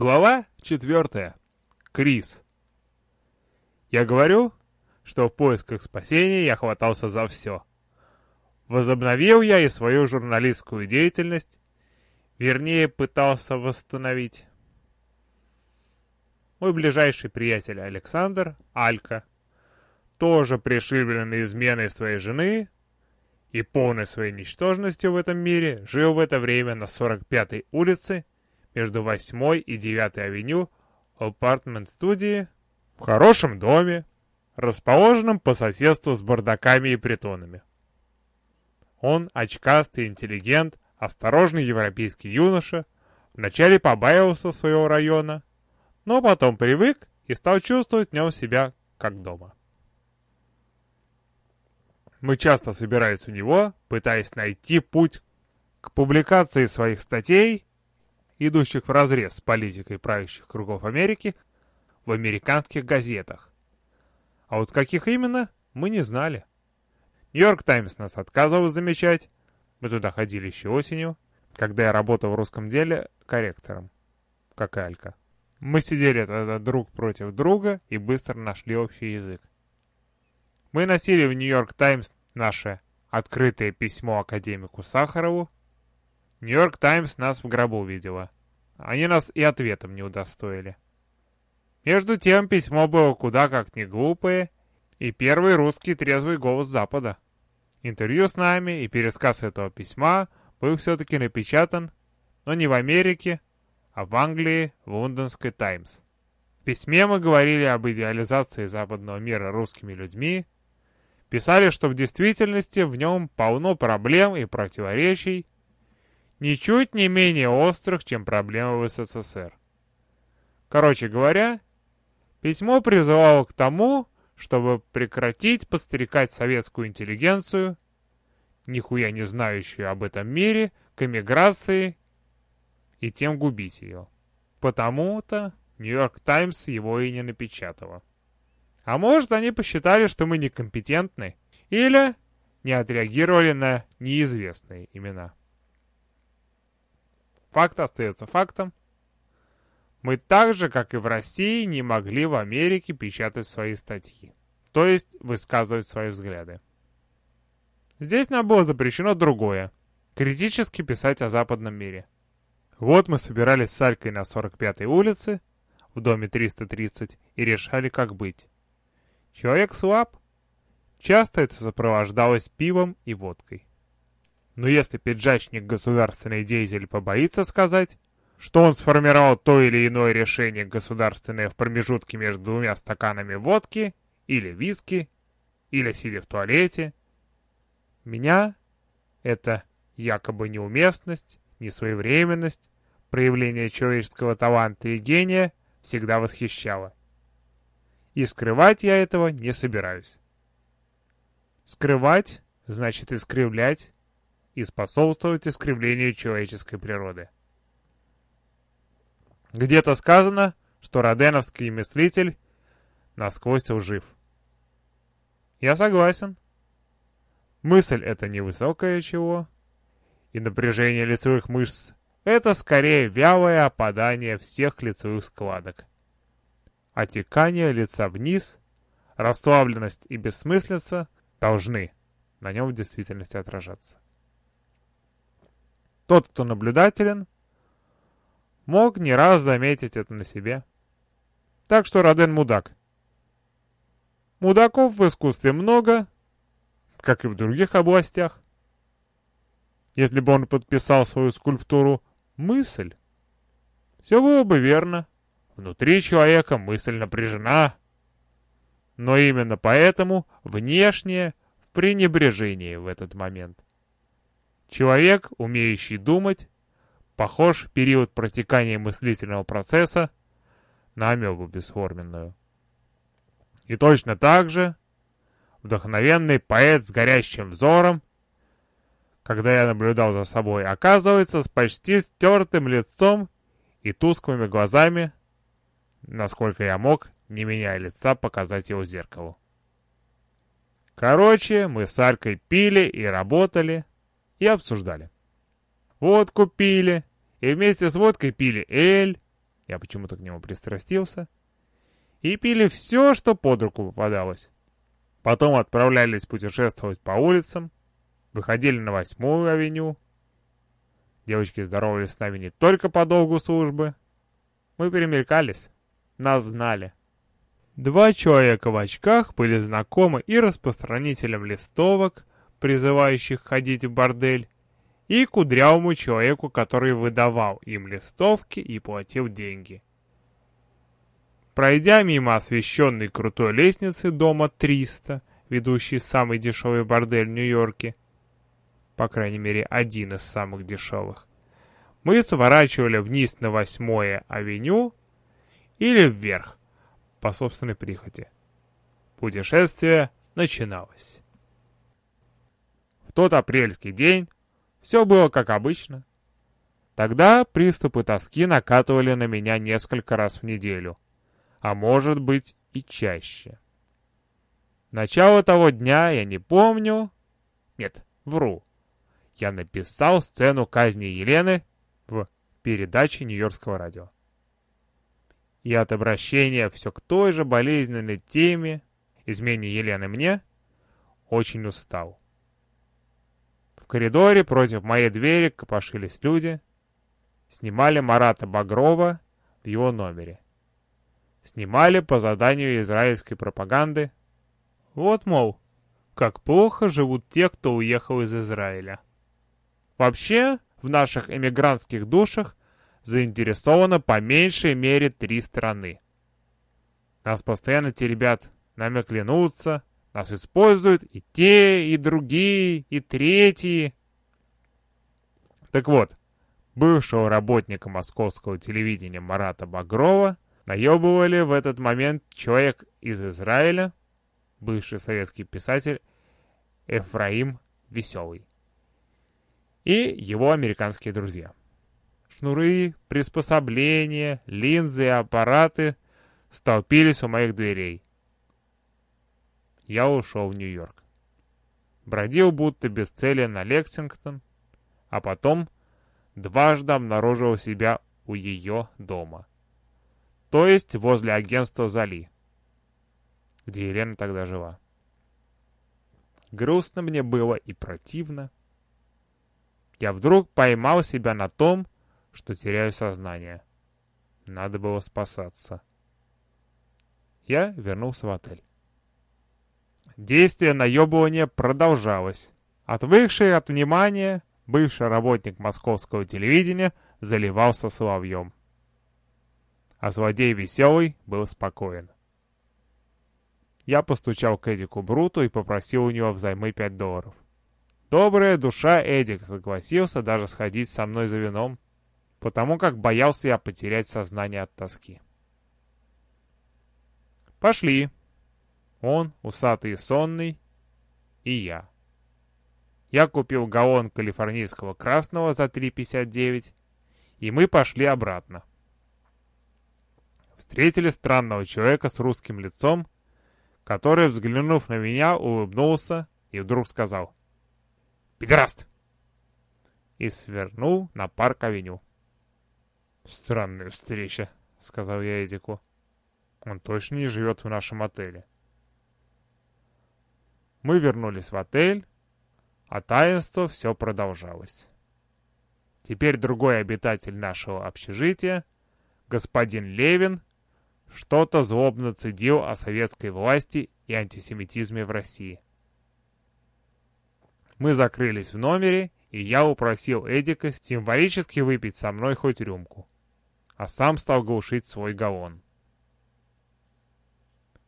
Глава четвертая. Крис. Я говорю, что в поисках спасения я хватался за все. Возобновил я и свою журналистскую деятельность, вернее, пытался восстановить. Мой ближайший приятель Александр, Алька, тоже пришибленный изменой своей жены и полной своей ничтожностью в этом мире, жил в это время на 45-й улице между 8 и 9 авеню апартмент-студии в хорошем доме, расположенном по соседству с бардаками и притонами. Он очкастый интеллигент, осторожный европейский юноша, вначале побаивался своего района, но потом привык и стал чувствовать в нем себя как дома. Мы часто собирались у него, пытаясь найти путь к публикации своих статей, идущих вразрез с политикой правящих кругов Америки, в американских газетах. А вот каких именно, мы не знали. Нью-Йорк Таймс нас отказывал замечать. Мы туда ходили еще осенью, когда я работал в русском деле корректором, как Алька. Мы сидели тогда друг против друга и быстро нашли общий язык. Мы носили в Нью-Йорк Таймс наше открытое письмо академику Сахарову. Нью-Йорк Таймс нас в гробу видела. Они нас и ответом не удостоили. Между тем письмо было куда как не глупое, и первый русский трезвый голос Запада. Интервью с нами и пересказ этого письма был все-таки напечатан, но не в Америке, а в Англии, в лондонской «Таймс». В письме мы говорили об идеализации западного мира русскими людьми, писали, что в действительности в нем полно проблем и противоречий, ничуть не менее острых, чем проблемы в СССР. Короче говоря, письмо призывало к тому, чтобы прекратить подстрекать советскую интеллигенцию, нихуя не знающую об этом мире, к эмиграции и тем губить ее. Потому-то Нью-Йорк Таймс его и не напечатала. А может, они посчитали, что мы некомпетентны, или не отреагировали на неизвестные имена. Факт остается фактом. Мы так же, как и в России, не могли в Америке печатать свои статьи, то есть высказывать свои взгляды. Здесь нам было запрещено другое — критически писать о западном мире. Вот мы собирались с Алькой на 45-й улице, в доме 330, и решали, как быть. Человек слаб. Часто это сопровождалось пивом и водкой. Но если пиджачник государственный деятель побоится сказать, что он сформировал то или иное решение государственное в промежутке между двумя стаканами водки или виски, или сидя в туалете, меня это якобы неуместность, несвоевременность, проявление человеческого таланта и гения всегда восхищало. И скрывать я этого не собираюсь. Скрывать значит искривлять и способствовать искривлению человеческой природы. Где-то сказано, что роденовский мыслитель насквозь лжив. Я согласен. Мысль — это невысокое чего, и напряжение лицевых мышц — это скорее вялое опадание всех лицевых складок. Отекание лица вниз, расслабленность и бессмыслица должны на нем в действительности отражаться. Тот, кто наблюдателен, мог не раз заметить это на себе. Так что Роден мудак. Мудаков в искусстве много, как и в других областях. Если бы он подписал свою скульптуру «мысль», все было бы верно. Внутри человека мысль напряжена. Но именно поэтому внешнее в в этот момент. Человек, умеющий думать, похож период протекания мыслительного процесса на амебу бесформенную. И точно так же вдохновенный поэт с горящим взором, когда я наблюдал за собой, оказывается с почти стертым лицом и тусклыми глазами, насколько я мог, не меняя лица, показать его зеркалу. Короче, мы с Аркой пили и работали, и обсуждали. Водку пили, и вместе с водкой пили эль, я почему-то к нему пристрастился, и пили все, что под руку попадалось. Потом отправлялись путешествовать по улицам, выходили на восьмую авеню. Девочки здоровались с нами не только по долгу службы. Мы перемелькались, нас знали. Два человека в очках были знакомы и распространителем листовок, призывающих ходить в бордель, и кудрявому человеку, который выдавал им листовки и платил деньги. Пройдя мимо освещенной крутой лестницы дома 300, ведущей в самый дешевый бордель в Нью-Йорке, по крайней мере, один из самых дешевых, мы сворачивали вниз на 8 авеню или вверх, по собственной прихоти. Путешествие начиналось. Тот апрельский день все было как обычно. Тогда приступы тоски накатывали на меня несколько раз в неделю, а может быть и чаще. Начало того дня я не помню. Нет, вру. Я написал сцену казни Елены в передаче Нью-Йоркского радио. И от обращения все к той же болезненной теме, измене Елены мне, очень устал коридоре против моей двери копошились люди. Снимали Марата Багрова в его номере. Снимали по заданию израильской пропаганды. Вот, мол, как плохо живут те, кто уехал из Израиля. Вообще, в наших эмигрантских душах заинтересовано по меньшей мере три страны. Нас постоянно те ребят нами клянутся, нас используют и те, и другие, и третьи. Так вот, бывшего работника московского телевидения Марата Багрова наебывали в этот момент человек из Израиля, бывший советский писатель Эфраим Веселый, и его американские друзья. Шнуры, приспособления, линзы и аппараты столпились у моих дверей я ушел в Нью-Йорк. Бродил будто без цели на Лексингтон, а потом дважды обнаружил себя у ее дома. То есть возле агентства Зали, где Елена тогда жила. Грустно мне было и противно. Я вдруг поймал себя на том, что теряю сознание. Надо было спасаться. Я вернулся в отель. Действие наебывания продолжалось. Отвыкший от внимания, бывший работник московского телевидения заливался соловьем. А злодей веселый был спокоен. Я постучал к Эдику Бруту и попросил у него взаймы 5 долларов. Добрая душа Эдик согласился даже сходить со мной за вином, потому как боялся я потерять сознание от тоски. «Пошли», он, усатый и сонный, и я. Я купил галлон калифорнийского красного за 3,59, и мы пошли обратно. Встретили странного человека с русским лицом, который, взглянув на меня, улыбнулся и вдруг сказал «Пидораст!» и свернул на парк-авеню. «Странная встреча», — сказал я Эдику. «Он точно не живет в нашем отеле». Мы вернулись в отель, а таинство все продолжалось. Теперь другой обитатель нашего общежития, господин Левин, что-то злобно цедил о советской власти и антисемитизме в России. Мы закрылись в номере, и я упросил Эдика символически выпить со мной хоть рюмку, а сам стал глушить свой галлон.